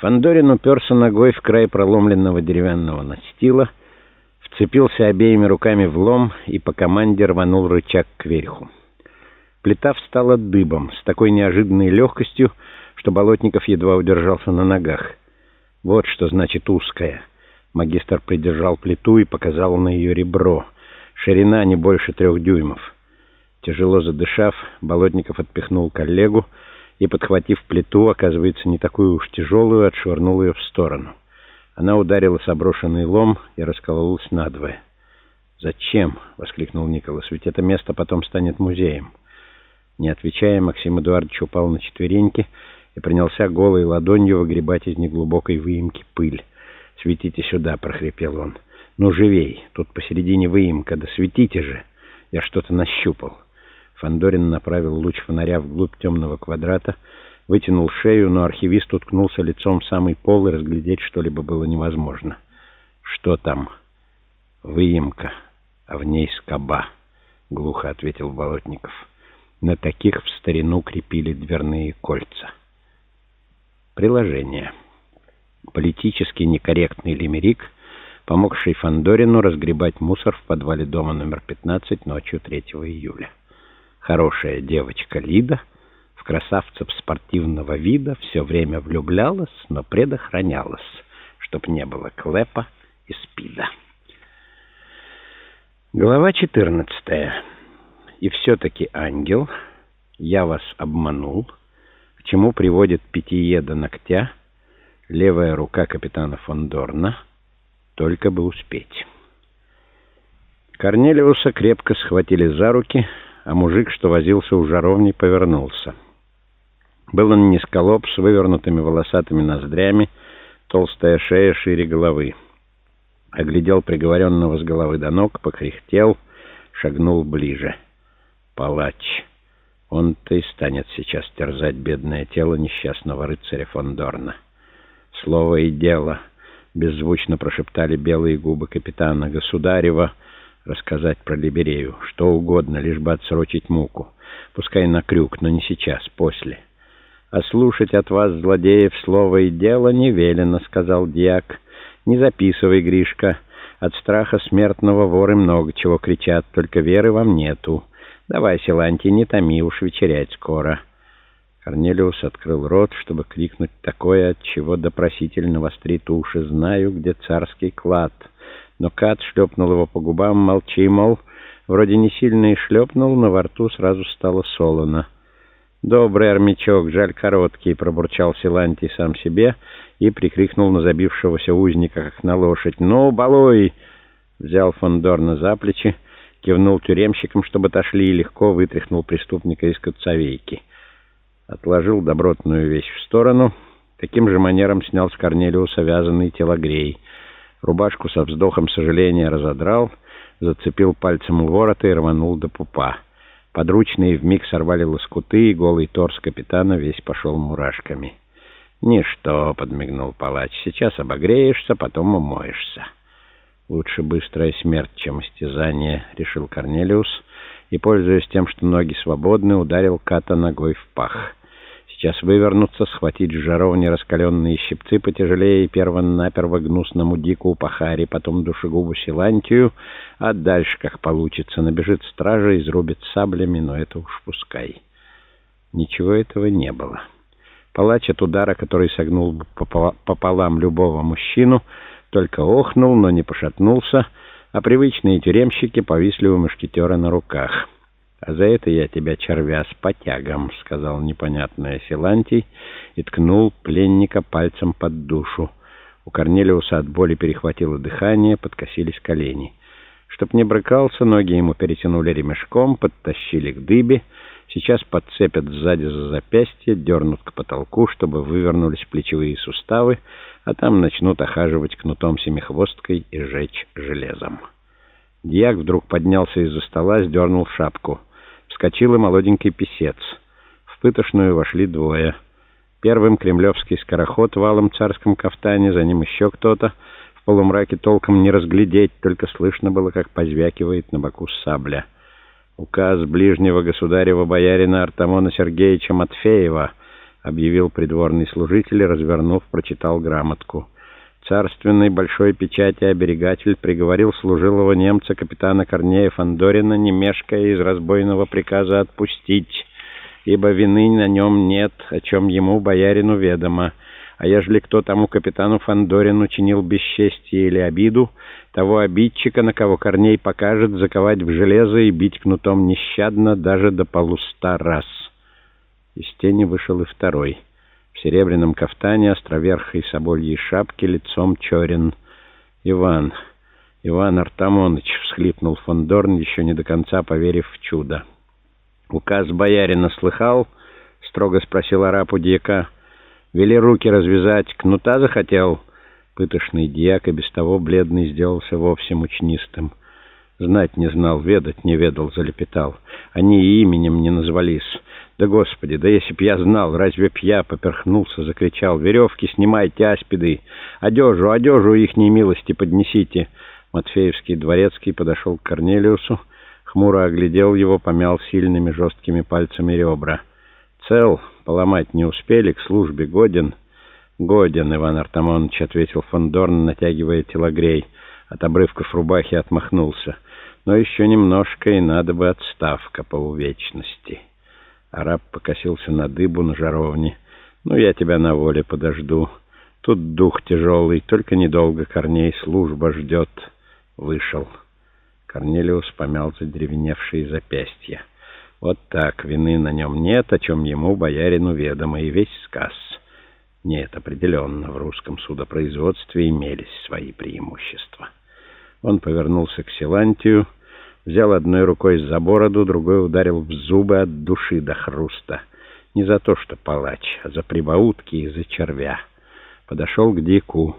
Фандорин уперся ногой в край проломленного деревянного настила, вцепился обеими руками в лом и по команде рванул рычаг кверху. Плита встала дыбом с такой неожиданной легкостью, что Болотников едва удержался на ногах. Вот что значит узкая. Магистр придержал плиту и показал на ее ребро. Ширина не больше трех дюймов. Тяжело задышав, Болотников отпихнул коллегу, и, подхватив плиту, оказывается, не такую уж тяжелую, отшвырнул ее в сторону. Она ударила оброшенный лом и раскололась надвое. «Зачем?» — воскликнул Николас. «Ведь это место потом станет музеем». Не отвечая, Максим Эдуардович упал на четвереньки и принялся голой ладонью выгребать из неглубокой выемки пыль. «Светите сюда!» — прохрипел он. «Ну, живей! Тут посередине выемка, да светите же!» Я что-то нащупал. Фандорин направил луч фонаря вглубь темного квадрата, вытянул шею, но архивист уткнулся лицом в самый пол, и разглядеть что-либо было невозможно. «Что там?» «Выемка, а в ней скоба», — глухо ответил Болотников. «На таких в старину крепили дверные кольца». Приложение. Политически некорректный лимерик, помогший Фандорину разгребать мусор в подвале дома номер 15 ночью 3 июля. Хорошая девочка Лида в красавцев спортивного вида все время влюблялась, но предохранялась, чтоб не было клепа и спида. Глава 14. И все-таки ангел, я вас обманул, к чему приводит питье до ногтя, левая рука капитана фон Дорна, только бы успеть. Корнелиуса крепко схватили за руки, а мужик, что возился у жаровни, повернулся. Был он низколоб с вывернутыми волосатыми ноздрями, толстая шея шире головы. Оглядел приговоренного с головы до ног, покряхтел, шагнул ближе. Палач. Он-то и станет сейчас терзать бедное тело несчастного рыцаря фон Дорна. Слово и дело. Беззвучно прошептали белые губы капитана Государева, рассказать про Либерею. Что угодно, лишь бы отсрочить муку. Пускай на крюк, но не сейчас, после. «А слушать от вас, злодеев, слово и дело не велено», — сказал дьяк. «Не записывай, Гришка. От страха смертного воры много чего кричат, только веры вам нету. Давай, Силантий, не томи, уж вечерять скоро». Корнелиус открыл рот, чтобы крикнуть такое, от чего допросительно вострит уши. «Знаю, где царский клад». Но Кат шлепнул его по губам, молчи, мол. Вроде не сильно и шлепнул, но во рту сразу стало солоно. «Добрый армячок, жаль короткий», — пробурчал Силантий сам себе и прикрикнул на забившегося узника, как на лошадь. «Ну, балуй!» Взял Фондорна за плечи, кивнул тюремщикам, чтобы отошли, и легко вытряхнул преступника из коцовейки. Отложил добротную вещь в сторону, таким же манером снял с Корнелиуса вязаный телогрей — Рубашку со вздохом сожаления разодрал, зацепил пальцем у ворота и рванул до пупа. Подручные вмиг сорвали лоскуты, и голый торс капитана весь пошел мурашками. «Ничто», — подмигнул палач, — «сейчас обогреешься, потом умоешься». «Лучше быстрая смерть, чем истязание», — решил Корнелиус, и, пользуясь тем, что ноги свободны, ударил Ката ногой в пах. Сейчас вывернуться, схватить с жаровни раскаленные щипцы потяжелее и перво-наперво гнусному дику пахаре, потом душегубу силантию, а дальше, как получится, набежит стража, изрубит саблями, но это уж пускай. Ничего этого не было. Палач от удара, который согнул пополам любого мужчину, только охнул, но не пошатнулся, а привычные тюремщики повисли у мушкетера на руках. «А за это я тебя, червя, с потягом», — сказал непонятное Силантий и ткнул пленника пальцем под душу. У Корнелиуса от боли перехватило дыхание, подкосились колени. Чтоб не брыкался, ноги ему перетянули ремешком, подтащили к дыбе. Сейчас подцепят сзади за запястье, дернут к потолку, чтобы вывернулись плечевые суставы, а там начнут охаживать кнутом семихвосткой и жечь железом. Дьяк вдруг поднялся из-за стола, сдернул шапку — вскочил и молоденький писец. В пытошную вошли двое. Первым кремлевский скороход в алом царском кафтане, за ним еще кто-то. В полумраке толком не разглядеть, только слышно было, как позвякивает на боку сабля. Указ ближнего государева боярина Артамона Сергеевича Матфеева — объявил придворный служитель и, развернув, прочитал грамотку. Царственный большой печати оберегатель приговорил служилого немца капитана Корнея Фандорина, не мешкая из разбойного приказа отпустить, ибо вины на нем нет, о чем ему, боярину, ведомо. А ежели кто тому капитану Фандорину чинил бесчестие или обиду, того обидчика, на кого Корней покажет, заковать в железо и бить кнутом нещадно даже до полуста раз». Из тени вышел и второй. В серебряном кафтане, островерхой собольей шапке, лицом черен. «Иван, Иван Артамоныч!» — всхлипнул Фондорн, еще не до конца поверив в чудо. «Указ боярина слыхал?» — строго спросил араб у дьяка. «Вели руки развязать. Кнута захотел?» Пытошный дьяк, и без того бледный, сделался вовсе мучнистым. Знать не знал, ведать не ведал, залепетал. Они и именем не назвались. «Да, Господи, да если б я знал, разве б я?» — поперхнулся, закричал. «Веревки снимайте, аспиды! Одежу, одежу ихней милости поднесите!» Матфеевский дворецкий подошел к Корнелиусу, хмуро оглядел его, помял сильными жесткими пальцами ребра. «Цел, поломать не успели, к службе годен?» «Годен, Иван Артамонович», — ответил Фондорн, натягивая телогрей. От обрывков рубахи отмахнулся. «Но еще немножко, и надо бы отставка по увечности». Араб покосился на дыбу на жаровне. «Ну, я тебя на воле подожду. Тут дух тяжелый, только недолго Корней служба ждет». Вышел. Корнелиус помял задеревеневшие запястья. Вот так, вины на нем нет, о чем ему, боярину, ведомо, и весь сказ. Нет, определенно, в русском судопроизводстве имелись свои преимущества. Он повернулся к Силантию, Взял одной рукой за бороду, другой ударил в зубы от души до хруста. Не за то, что палач, а за прибаутки и за червя. Подошел к Дику.